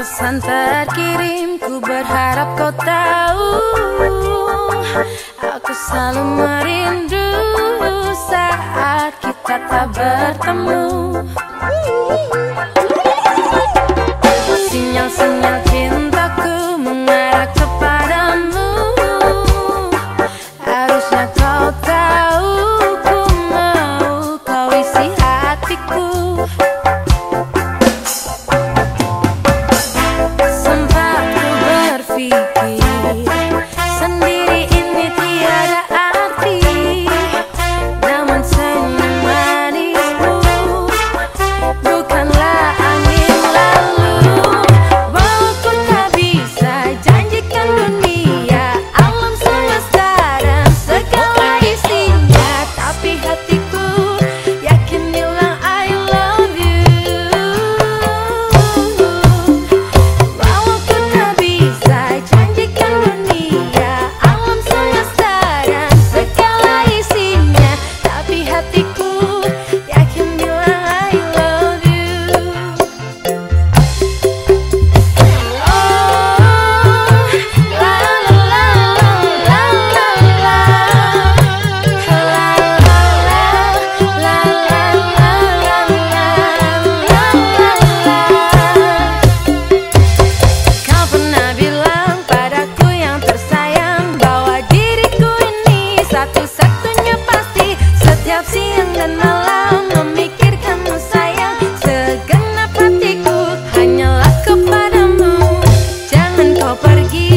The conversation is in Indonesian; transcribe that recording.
pesan terkirim Ku berharap kau tahu. Aku selalu merindu Saat kita tak bertemu. Sinyal-sinyal Kau pergi.